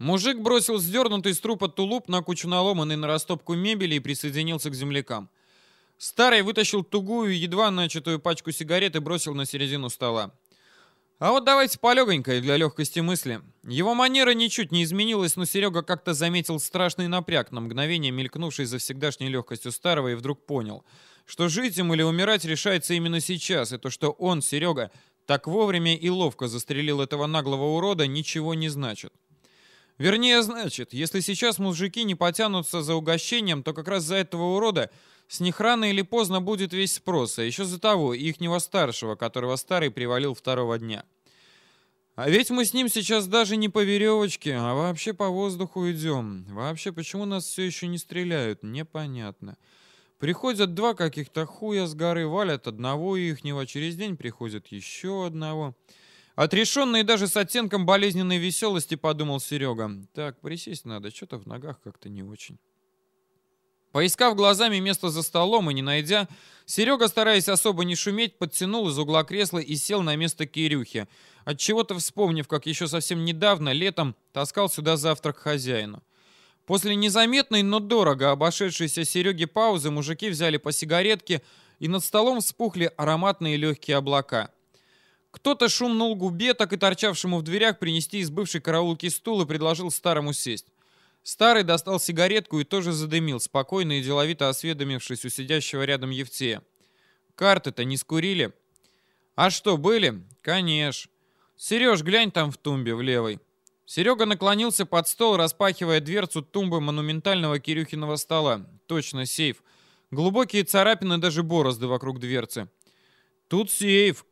Мужик бросил сдернутый с трупа тулуп на кучу наломанной на растопку мебели и присоединился к землякам. Старый вытащил тугую, едва начатую пачку сигарет и бросил на середину стола. А вот давайте полегонько для легкости мысли. Его манера ничуть не изменилась, но Серега как-то заметил страшный напряг на мгновение, мелькнувший за всегдашней легкостью старого, и вдруг понял, что жить им или умирать решается именно сейчас, и то, что он, Серега, так вовремя и ловко застрелил этого наглого урода, ничего не значит. Вернее, значит, если сейчас мужики не потянутся за угощением, то как раз за этого урода с них рано или поздно будет весь спрос, а еще за того, ихнего старшего, которого старый привалил второго дня. А ведь мы с ним сейчас даже не по веревочке, а вообще по воздуху идем. Вообще, почему нас все еще не стреляют, непонятно. Приходят два каких-то хуя с горы, валят одного ихнего, через день приходят еще одного. Отрешенный даже с оттенком болезненной веселости, подумал Серега. Так, присесть надо, что-то в ногах как-то не очень. Поискав глазами место за столом и не найдя, Серега, стараясь особо не шуметь, подтянул из угла кресла и сел на место Кирюхи, отчего-то вспомнив, как еще совсем недавно, летом, таскал сюда завтрак хозяину. После незаметной, но дорого обошедшейся Сереге паузы мужики взяли по сигаретке, и над столом вспухли ароматные легкие облака. Кто-то шумнул губе, так и торчавшему в дверях принести из бывшей караулки стул и предложил старому сесть. Старый достал сигаретку и тоже задымил, спокойно и деловито осведомившись у сидящего рядом Евтея. «Карты-то не скурили?» «А что, были?» «Конечно». «Сереж, глянь там в тумбе, в левой». Серега наклонился под стол, распахивая дверцу тумбы монументального Кирюхиного стола. Точно, сейф. Глубокие царапины, даже борозды вокруг дверцы. «Тут сейф»,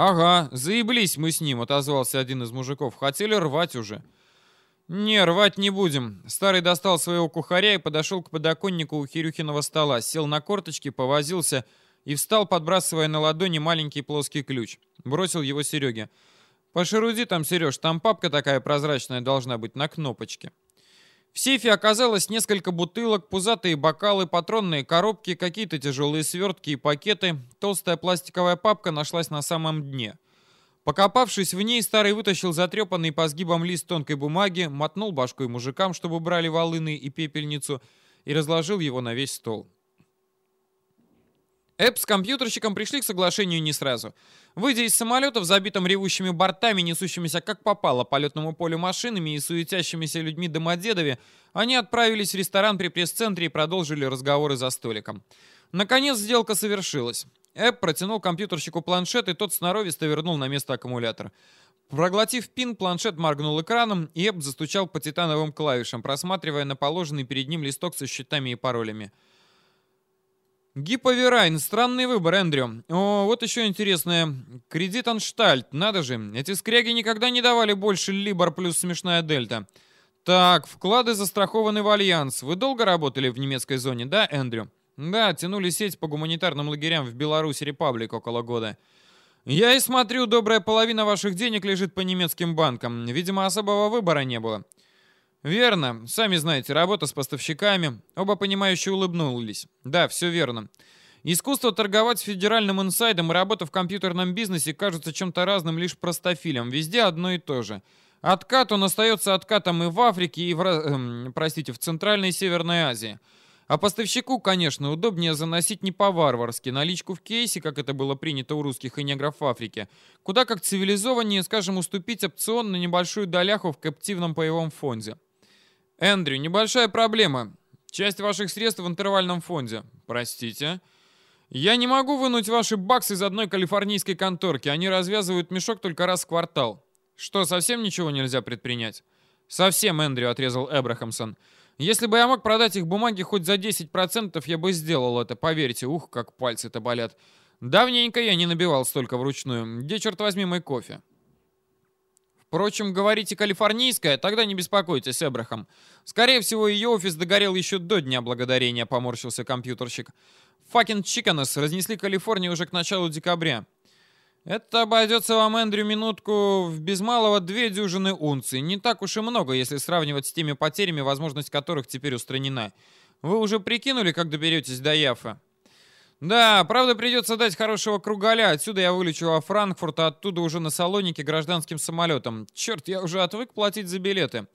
«Ага, заеблись мы с ним», — отозвался один из мужиков. «Хотели рвать уже». «Не, рвать не будем». Старый достал своего кухаря и подошел к подоконнику у Хирюхиного стола, сел на корточки, повозился и встал, подбрасывая на ладони маленький плоский ключ. Бросил его Сереге. «Пошеруди там, Сереж, там папка такая прозрачная должна быть, на кнопочке». В сейфе оказалось несколько бутылок, пузатые бокалы, патронные коробки, какие-то тяжелые свертки и пакеты. Толстая пластиковая папка нашлась на самом дне. Покопавшись в ней, старый вытащил затрепанный по сгибам лист тонкой бумаги, мотнул башкой мужикам, чтобы брали волыны и пепельницу, и разложил его на весь стол. Эп с компьютерщиком пришли к соглашению не сразу. Выйдя из самолета в забитом ревущими бортами, несущимися как попало полетному полю машинами и суетящимися людьми Домодедове, они отправились в ресторан при пресс-центре и продолжили разговоры за столиком. Наконец сделка совершилась. Эп протянул компьютерщику планшет, и тот сноровисто вернул на место аккумулятор. Проглотив пин, планшет моргнул экраном, и Эп застучал по титановым клавишам, просматривая на положенный перед ним листок со счетами и паролями. Гиповерайн, странный выбор, Эндрю. О, вот еще интересное. Кредит Анштальт, надо же. Эти скряги никогда не давали больше Либор плюс смешная Дельта. Так, вклады застрахованы в Allianz. Вы долго работали в немецкой зоне, да, Эндрю? Да, тянули сеть по гуманитарным лагерям в Беларуси Republic около года. Я и смотрю, добрая половина ваших денег лежит по немецким банкам. Видимо, особого выбора не было. «Верно. Сами знаете, работа с поставщиками». Оба понимающе улыбнулись. «Да, все верно. Искусство торговать с федеральным инсайдом и работа в компьютерном бизнесе кажутся чем-то разным лишь простофилям. Везде одно и то же. Откат он остается откатом и в Африке, и в, э, простите, в Центральной и Северной Азии. А поставщику, конечно, удобнее заносить не по-варварски, наличку в кейсе, как это было принято у русских и негров в Африке, куда как цивилизованнее, скажем, уступить опцион на небольшую доляху в каптивном паевом фонде. Эндрю, небольшая проблема. Часть ваших средств в интервальном фонде. Простите. Я не могу вынуть ваши баксы из одной калифорнийской конторки. Они развязывают мешок только раз в квартал. Что, совсем ничего нельзя предпринять? Совсем, Эндрю, отрезал Эбрахамсон. Если бы я мог продать их бумаги хоть за 10%, я бы сделал это, поверьте. Ух, как пальцы-то болят. Давненько я не набивал столько вручную. Где, черт возьми, мой кофе? Впрочем, говорите калифорнийская, тогда не беспокойтесь, Эбрахам. Скорее всего, ее офис догорел еще до Дня Благодарения, поморщился компьютерщик. Факин Чиканес разнесли Калифорнию уже к началу декабря. Это обойдется вам, Эндрю, минутку в без малого две дюжины унций. Не так уж и много, если сравнивать с теми потерями, возможность которых теперь устранена. Вы уже прикинули, как доберетесь до Яфа? Да, правда придется дать хорошего кругаля. Отсюда я вылечу во Франкфурт, а оттуда уже на Салонике гражданским самолетом. Черт, я уже отвык платить за билеты.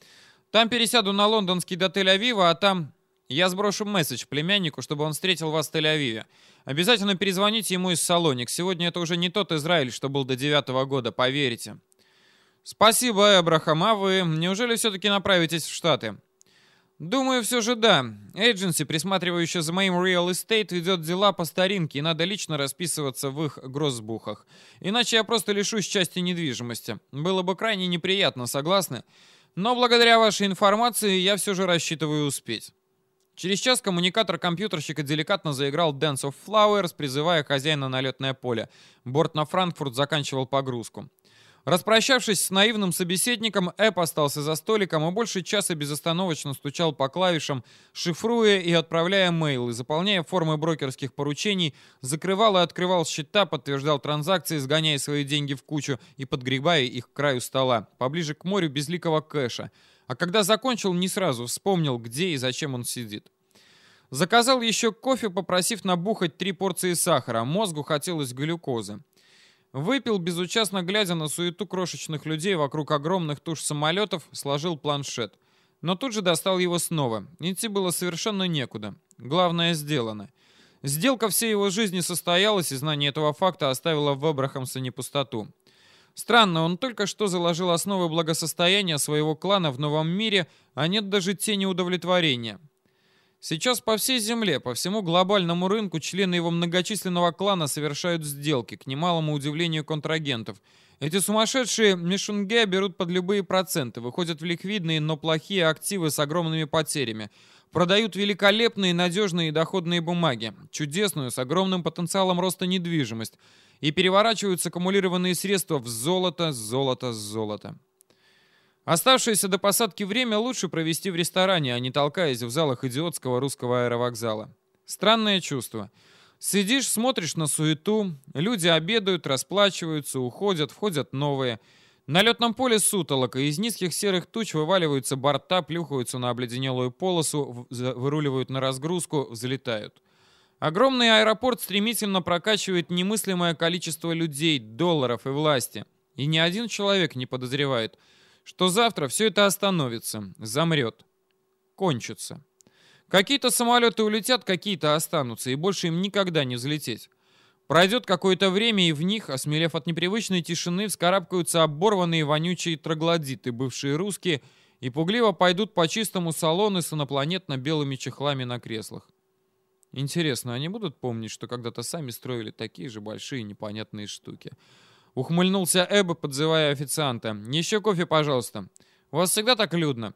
Там пересяду на лондонский до Тель-Авива, а там... Я сброшу месседж племяннику, чтобы он встретил вас в Тель-Авиве. Обязательно перезвоните ему из Салоник. Сегодня это уже не тот Израиль, что был до девятого года, поверите. Спасибо, Эбрахам. А вы неужели все-таки направитесь в Штаты? Думаю, все же да. Эйдженси, присматривающая за моим real estate, ведет дела по старинке, и надо лично расписываться в их гроссбухах. Иначе я просто лишусь части недвижимости. Было бы крайне неприятно, согласны? Но благодаря вашей информации я все же рассчитываю успеть. Через час коммуникатор компьютерщика деликатно заиграл Dance of Flowers, призывая хозяина на летное поле. Борт на Франкфурт заканчивал погрузку. Распрощавшись с наивным собеседником, Эп остался за столиком и больше часа безостановочно стучал по клавишам, шифруя и отправляя мейлы, заполняя формы брокерских поручений, закрывал и открывал счета, подтверждал транзакции, сгоняя свои деньги в кучу и подгребая их к краю стола, поближе к морю безликого кэша. А когда закончил, не сразу вспомнил, где и зачем он сидит. Заказал еще кофе, попросив набухать три порции сахара, мозгу хотелось глюкозы. Выпил, безучастно глядя на суету крошечных людей вокруг огромных туш самолетов, сложил планшет. Но тут же достал его снова. Идти было совершенно некуда. Главное сделано. Сделка всей его жизни состоялась, и знание этого факта оставило в Эбрахамсоне пустоту. Странно, он только что заложил основы благосостояния своего клана в новом мире, а нет даже тени удовлетворения. Сейчас по всей Земле, по всему глобальному рынку члены его многочисленного клана совершают сделки, к немалому удивлению контрагентов. Эти сумасшедшие мишунге берут под любые проценты, выходят в ликвидные, но плохие активы с огромными потерями, продают великолепные, надежные и доходные бумаги, чудесную, с огромным потенциалом роста недвижимость, и переворачивают саккумулированные средства в золото, золото, золото. Оставшееся до посадки время лучше провести в ресторане, а не толкаясь в залах идиотского русского аэровокзала. Странное чувство. Сидишь, смотришь на суету, люди обедают, расплачиваются, уходят, входят новые. На летном поле сутолока, из низких серых туч вываливаются борта, плюхаются на обледенелую полосу, выруливают на разгрузку, взлетают. Огромный аэропорт стремительно прокачивает немыслимое количество людей, долларов и власти. И ни один человек не подозревает – что завтра все это остановится, замрет, кончится. Какие-то самолеты улетят, какие-то останутся, и больше им никогда не взлететь. Пройдет какое-то время, и в них, осмелев от непривычной тишины, вскарабкаются оборванные вонючие троглодиты, бывшие русские, и пугливо пойдут по чистому салону с инопланетно-белыми чехлами на креслах. Интересно, они будут помнить, что когда-то сами строили такие же большие непонятные штуки? Ухмыльнулся Эбб, подзывая официанта. «Еще кофе, пожалуйста. У вас всегда так людно?»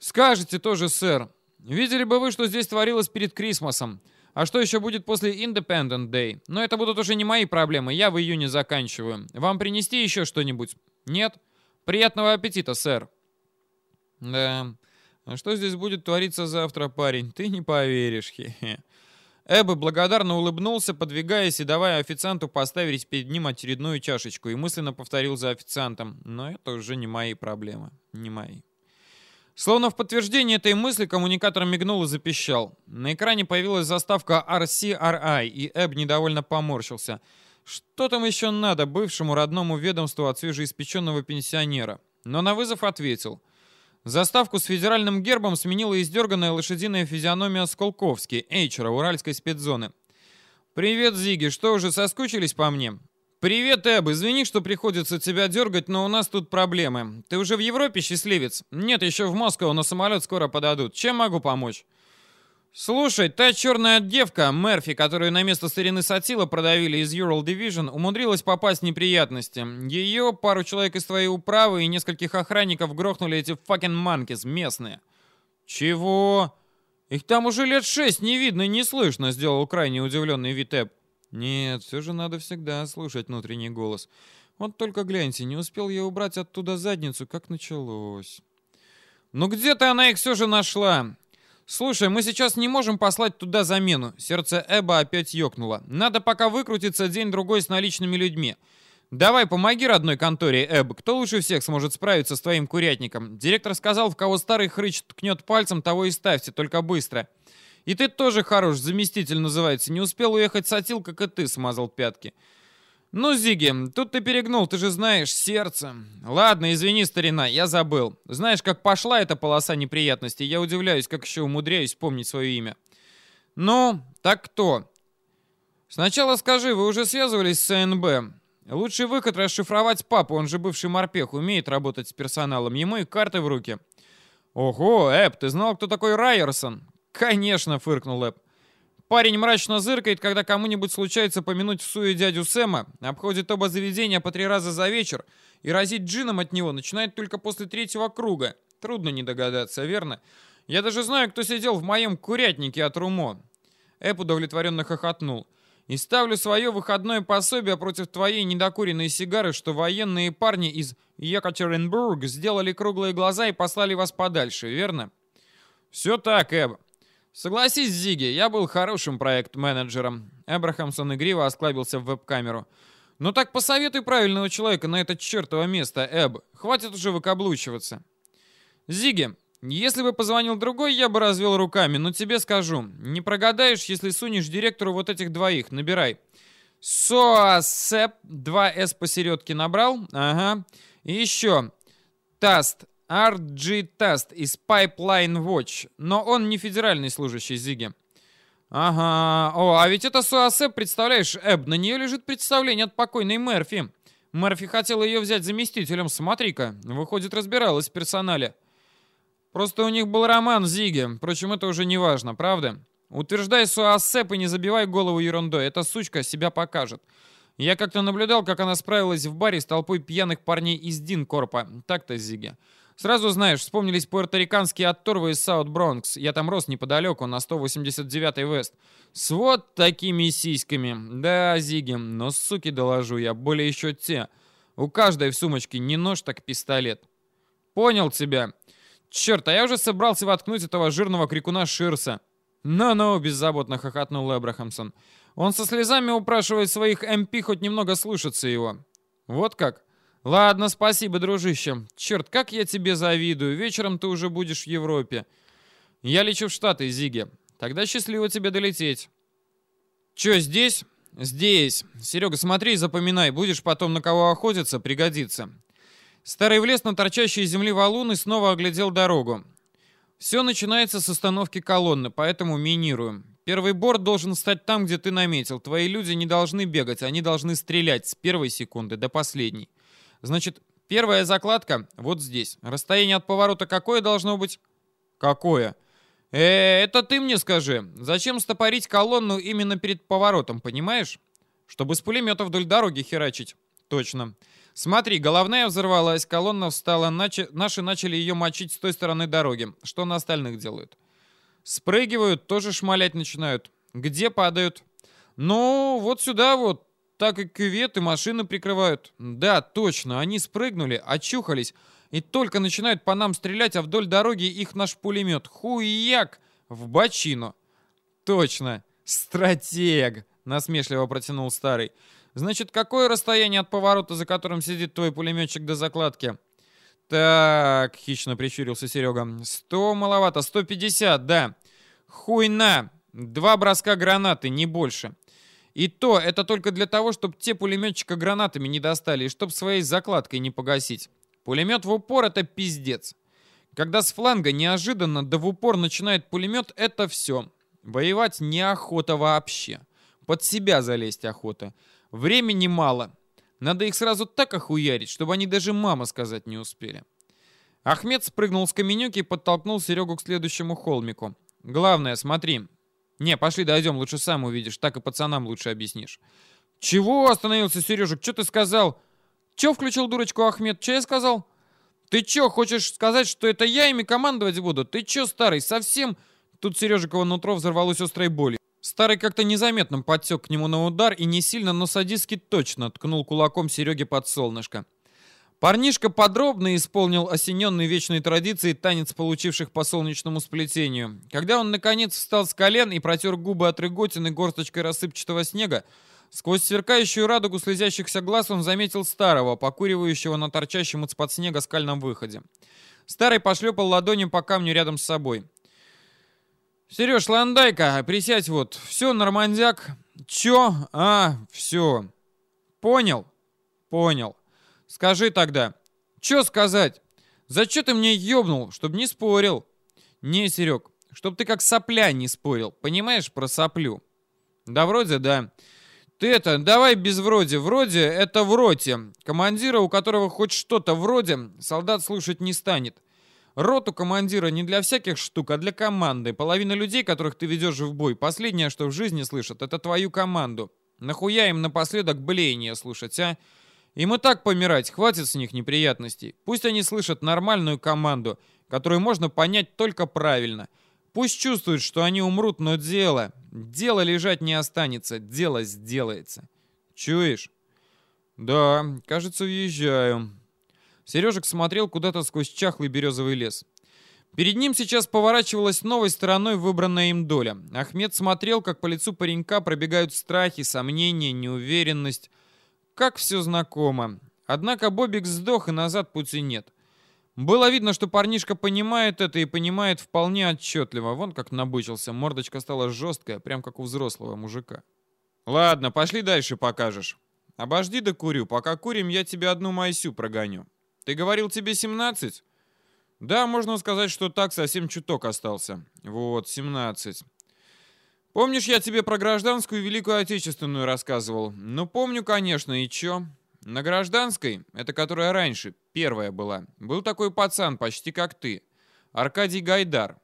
«Скажете тоже, сэр. Видели бы вы, что здесь творилось перед Крисмосом. А что еще будет после Independent Day? Но это будут уже не мои проблемы, я в июне заканчиваю. Вам принести еще что-нибудь? Нет? Приятного аппетита, сэр». «Да, а что здесь будет твориться завтра, парень? Ты не поверишь, хе-хе». Эбби благодарно улыбнулся, подвигаясь и давая официанту поставить перед ним очередную чашечку, и мысленно повторил за официантом. Но это уже не мои проблемы. Не мои. Словно в подтверждение этой мысли коммуникатор мигнул и запищал. На экране появилась заставка RCRI, и Эб недовольно поморщился. Что там еще надо бывшему родному ведомству от свежеиспеченного пенсионера? Но на вызов ответил. Заставку с федеральным гербом сменила издерганная лошадиная физиономия Сколковски, Эйчера, уральской спецзоны. «Привет, Зиги, что, уже соскучились по мне?» «Привет, Эб, извини, что приходится тебя дергать, но у нас тут проблемы. Ты уже в Европе, счастливец?» «Нет, еще в Москву, но самолет скоро подадут. Чем могу помочь?» Слушай, та черная девка, Мерфи, которую на место старины Сатила продавили из Ural Division, умудрилась попасть в неприятности. Ее, пару человек из твоей управы и нескольких охранников грохнули эти fucking манкис местные. Чего? Их там уже лет шесть не видно и не слышно, сделал крайне удивленный Витеп. Нет, все же надо всегда слушать внутренний голос. Вот только гляньте, не успел я убрать оттуда задницу, как началось. Ну где-то она их все же нашла. «Слушай, мы сейчас не можем послать туда замену». Сердце Эба опять ёкнуло. «Надо пока выкрутиться день-другой с наличными людьми. Давай, помоги родной конторе, Эб. Кто лучше всех сможет справиться с твоим курятником? Директор сказал, в кого старый хрыч ткнет пальцем, того и ставьте, только быстро. И ты тоже хорош, заместитель называется. Не успел уехать сатил, как и ты, смазал пятки. Ну, Зиги, тут ты перегнул, ты же знаешь, сердце. Ладно, извини, старина, я забыл. Знаешь, как пошла эта полоса неприятностей, я удивляюсь, как еще умудряюсь помнить свое имя. Ну, так кто? Сначала скажи, вы уже связывались с АНБ? Лучший выход расшифровать папу, он же бывший морпех, умеет работать с персоналом, ему и карты в руки. Ого, Эп, ты знал, кто такой Райерсон? Конечно, фыркнул Эп. Парень мрачно зыркает, когда кому-нибудь случается помянуть в суе дядю Сэма, обходит оба заведения по три раза за вечер и разить джином от него начинает только после третьего круга. Трудно не догадаться, верно? Я даже знаю, кто сидел в моем курятнике от Румо. Эп удовлетворенно хохотнул. И ставлю свое выходное пособие против твоей недокуренной сигары, что военные парни из Екатеринбург сделали круглые глаза и послали вас подальше, верно? Все так, Эб. Согласись, Зиги, я был хорошим проект-менеджером. Эбрахамсон игриво осклабился в веб-камеру. Ну так посоветуй правильного человека на это чертово место, Эб. Хватит уже выкаблучиваться. Зиги, если бы позвонил другой, я бы развел руками, но тебе скажу. Не прогадаешь, если сунешь директору вот этих двоих. Набирай. Соасеп, 2С посередке набрал. Ага. И еще. Таст. RG Taст из Pipeline Watch. Но он не федеральный служащий Зиги. Ага. О, а ведь это Суасеп, представляешь, Эб, на нее лежит представление от покойной Мерфи. Мерфи хотела ее взять заместителем. Смотри-ка, выходит, разбиралась в персонале. Просто у них был роман Зиги. Впрочем, это уже не важно, правда? Утверждай Суассеп и не забивай голову ерундой. Эта сучка себя покажет. Я как-то наблюдал, как она справилась в баре с толпой пьяных парней из Динкорпа. Так-то, Зиги. Сразу знаешь, вспомнились пуэрториканские отторвы из Саут-Бронкс. Я там рос неподалеку, на 189-й Вест. С вот такими сиськами. Да, Зиги, но суки доложу я, более еще те. У каждой в сумочке не нож, так пистолет. Понял тебя. Черт, а я уже собрался воткнуть этого жирного крикуна Ширса. «Ну-ну», — беззаботно хохотнул Эбрахамсон. «Он со слезами упрашивает своих МП хоть немного слушаться его». «Вот как?» «Ладно, спасибо, дружище. Черт, как я тебе завидую. Вечером ты уже будешь в Европе. Я лечу в Штаты, Зиги. Тогда счастливо тебе долететь». «Че, здесь?» «Здесь. Серега, смотри и запоминай. Будешь потом на кого охотиться, пригодится. Старый влез на торчащие земли валун и снова оглядел дорогу. Все начинается с остановки колонны, поэтому минируем. Первый борт должен стать там, где ты наметил. Твои люди не должны бегать, они должны стрелять с первой секунды до последней. Значит, первая закладка вот здесь. Расстояние от поворота какое должно быть? Какое? Э, это ты мне скажи. Зачем стопорить колонну именно перед поворотом, понимаешь? Чтобы с пулемета вдоль дороги херачить. Точно. Смотри, головная взорвалась, колонна встала, начи... наши начали ее мочить с той стороны дороги. Что на остальных делают? Спрыгивают, тоже шмалять начинают. Где падают? Ну, вот сюда вот. Так и кюветы машины прикрывают. Да, точно, они спрыгнули, очухались. И только начинают по нам стрелять, а вдоль дороги их наш пулемет. Хуяк! В бочину. Точно. Стратег, насмешливо протянул старый. Значит, какое расстояние от поворота, за которым сидит твой пулеметчик до закладки? Так, хищно прищурился Серега. Сто маловато, сто пятьдесят, да. Хуйна. Два броска гранаты, не больше. И то, это только для того, чтобы те пулеметчика гранатами не достали и чтобы своей закладкой не погасить. Пулемет в упор — это пиздец. Когда с фланга неожиданно да в упор начинает пулемет, это все. Воевать неохота вообще. Под себя залезть охота. Времени мало. Надо их сразу так охуярить, чтобы они даже мама сказать не успели. Ахмед спрыгнул с каменюки и подтолкнул Серегу к следующему холмику. «Главное, смотри». «Не, пошли дойдем, лучше сам увидишь, так и пацанам лучше объяснишь». «Чего?» — остановился Сережек. «Что ты сказал?» «Че включил дурочку Ахмед? Че я сказал?» «Ты че, хочешь сказать, что это я ими командовать буду? Ты че, старый, совсем...» Тут Сережикова нутро взорвалось острой болью. Старый как-то незаметно подсек к нему на удар и не сильно, но садистски точно ткнул кулаком Сереге под солнышко. Парнишка подробно исполнил осененный вечной традицией танец получивших по солнечному сплетению. Когда он, наконец, встал с колен и протер губы от рыготины горсточкой рассыпчатого снега, сквозь сверкающую радугу слезящихся глаз он заметил старого, покуривающего на торчащем из-под снега скальном выходе. Старый пошлепал ладонью по камню рядом с собой. Сереж, ландайка, присядь вот. Все, нормандяк. Чё? А, все. Понял? Понял. Скажи тогда. Чё сказать? За чё ты мне ёбнул, чтоб не спорил? Не, Серег, чтоб ты как сопля не спорил. Понимаешь про соплю? Да вроде да. Ты это, давай без вроде. Вроде это в роте. Командира, у которого хоть что-то вроде, солдат слушать не станет. Роту командира не для всяких штук, а для команды. Половина людей, которых ты ведешь в бой, последнее, что в жизни слышат, это твою команду. Нахуя им напоследок блеяние слушать, а? Им и так помирать, хватит с них неприятностей. Пусть они слышат нормальную команду, которую можно понять только правильно. Пусть чувствуют, что они умрут, но дело... Дело лежать не останется, дело сделается. Чуешь? Да, кажется, уезжаю. Сережек смотрел куда-то сквозь чахлый березовый лес. Перед ним сейчас поворачивалась новой стороной выбранная им доля. Ахмед смотрел, как по лицу паренька пробегают страхи, сомнения, неуверенность. Как все знакомо. Однако Бобик сдох, и назад пути нет. Было видно, что парнишка понимает это и понимает вполне отчетливо. Вон как набычился, мордочка стала жесткая, прям как у взрослого мужика. «Ладно, пошли дальше покажешь. Обожди да курю. Пока курим, я тебе одну майсю прогоню. Ты говорил, тебе 17? Да, можно сказать, что так совсем чуток остался. Вот, 17. Помнишь, я тебе про гражданскую Великую Отечественную рассказывал? Ну, помню, конечно, и чё? На гражданской, это которая раньше, первая была, был такой пацан, почти как ты. Аркадий Гайдар.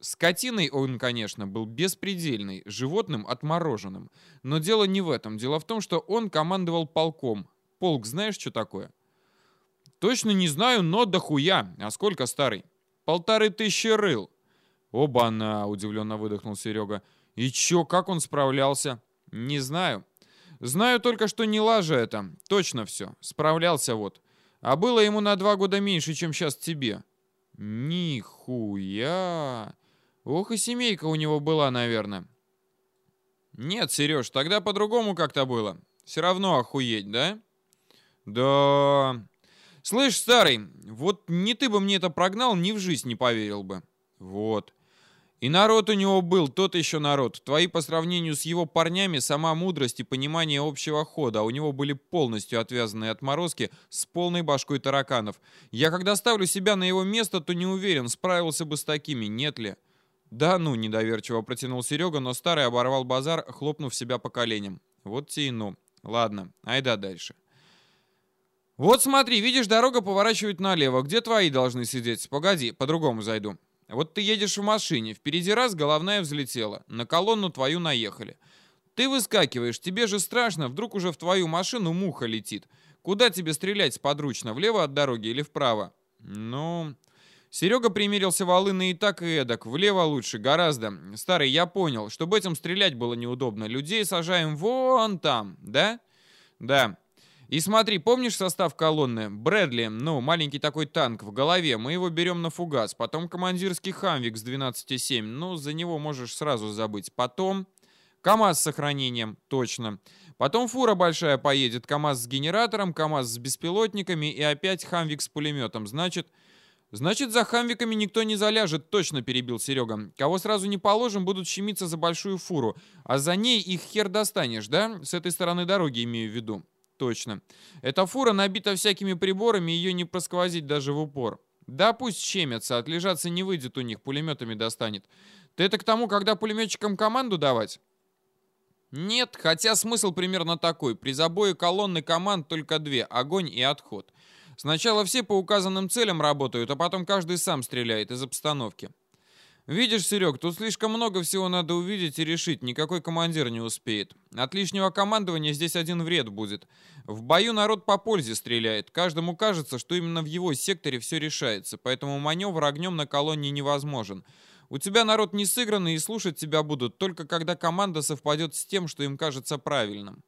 Скотиной он, конечно, был беспредельный, животным отмороженным. Но дело не в этом. Дело в том, что он командовал полком. Полк знаешь, что такое? Точно не знаю, но дохуя. А сколько старый? Полторы тысячи рыл. Оба-на, удивленно выдохнул Серега. И чё, как он справлялся? Не знаю. Знаю только, что не лажа это. Точно все. Справлялся вот. А было ему на два года меньше, чем сейчас тебе. Нихуя. Ох и семейка у него была, наверное. Нет, Сереж, тогда по-другому как-то было. Все равно охуеть, да? Да. Слышь, старый, вот не ты бы мне это прогнал, ни в жизнь не поверил бы. Вот. И народ у него был, тот еще народ. Твои по сравнению с его парнями сама мудрость и понимание общего хода, а у него были полностью отвязанные отморозки с полной башкой тараканов. Я когда ставлю себя на его место, то не уверен, справился бы с такими, нет ли? Да ну, недоверчиво протянул Серега, но старый оборвал базар, хлопнув себя по коленям. Вот те и ну. Ладно, айда дальше. Вот смотри, видишь, дорога поворачивает налево. Где твои должны сидеть? Погоди, по-другому зайду. Вот ты едешь в машине, впереди раз головная взлетела, на колонну твою наехали. Ты выскакиваешь, тебе же страшно, вдруг уже в твою машину муха летит. Куда тебе стрелять сподручно, влево от дороги или вправо? Ну... Серега примерился волыны и так, и эдак. Влево лучше, гораздо. Старый, я понял. Чтобы этим стрелять было неудобно. Людей сажаем вон там, да? Да. И смотри, помнишь состав колонны? Брэдли, ну, маленький такой танк в голове. Мы его берем на фугас. Потом командирский хамвик с 12,7. Ну, за него можешь сразу забыть. Потом КАМАЗ с сохранением, точно. Потом фура большая поедет. КАМАЗ с генератором, КАМАЗ с беспилотниками и опять хамвик с пулеметом. Значит... «Значит, за хамвиками никто не заляжет», — точно перебил Серега. «Кого сразу не положим, будут щемиться за большую фуру. А за ней их хер достанешь, да? С этой стороны дороги имею в виду». Точно. Эта фура набита всякими приборами, ее не просквозить даже в упор. Да пусть щемятся, отлежаться не выйдет у них, пулеметами достанет. Ты это к тому, когда пулеметчикам команду давать? Нет, хотя смысл примерно такой. При забое колонны команд только две — огонь и отход. Сначала все по указанным целям работают, а потом каждый сам стреляет из обстановки. «Видишь, Серег, тут слишком много всего надо увидеть и решить, никакой командир не успеет. От лишнего командования здесь один вред будет. В бою народ по пользе стреляет, каждому кажется, что именно в его секторе все решается, поэтому маневр огнем на колонне невозможен. У тебя народ не сыгранный и слушать тебя будут, только когда команда совпадет с тем, что им кажется правильным.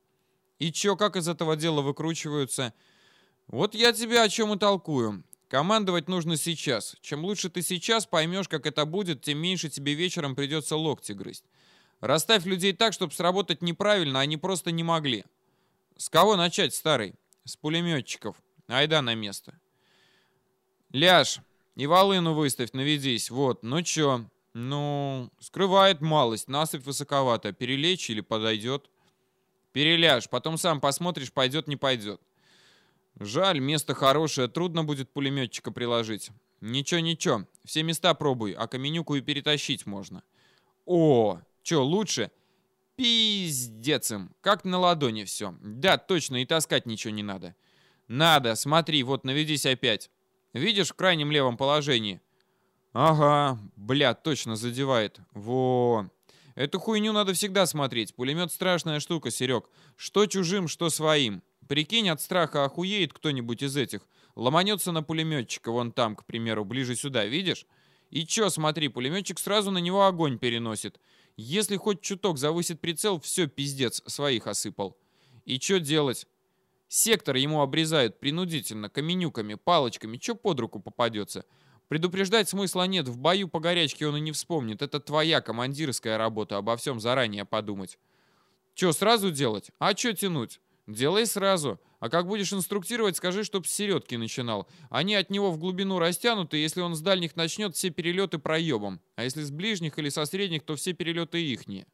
И чё, как из этого дела выкручиваются?» «Вот я тебе о чем и толкую. Командовать нужно сейчас. Чем лучше ты сейчас поймешь, как это будет, тем меньше тебе вечером придется локти грызть. Расставь людей так, чтобы сработать неправильно, они просто не могли. С кого начать, старый? С пулеметчиков. Айда на место. Ляж, и волыну выставь, наведись. Вот, ну чё? Ну, скрывает малость, насыпь высоковато. Перелечь или подойдет? Переляжь, потом сам посмотришь, пойдет, не пойдет. Жаль, место хорошее, трудно будет пулеметчика приложить. Ничего-ничего, все места пробуй, а каменюку и перетащить можно. О, что, лучше? Пиздец им, как на ладони все. Да, точно, и таскать ничего не надо. Надо, смотри, вот наведись опять. Видишь в крайнем левом положении? Ага, бля, точно задевает. Во. Эту хуйню надо всегда смотреть. Пулемет страшная штука, Серег. Что чужим, что своим. Прикинь, от страха охуеет кто-нибудь из этих. Ломанется на пулеметчика вон там, к примеру, ближе сюда, видишь? И чё, смотри, пулеметчик сразу на него огонь переносит. Если хоть чуток завысит прицел, все, пиздец, своих осыпал. И чё делать? Сектор ему обрезают принудительно, каменюками, палочками, чё под руку попадется. Предупреждать смысла нет, в бою по горячке он и не вспомнит. Это твоя командирская работа, обо всем заранее подумать. Чё, сразу делать? А чё тянуть? Делай сразу. А как будешь инструктировать, скажи, чтоб с середки начинал. Они от него в глубину растянуты, если он с дальних начнет, все перелеты проебом. А если с ближних или со средних, то все перелеты ихние.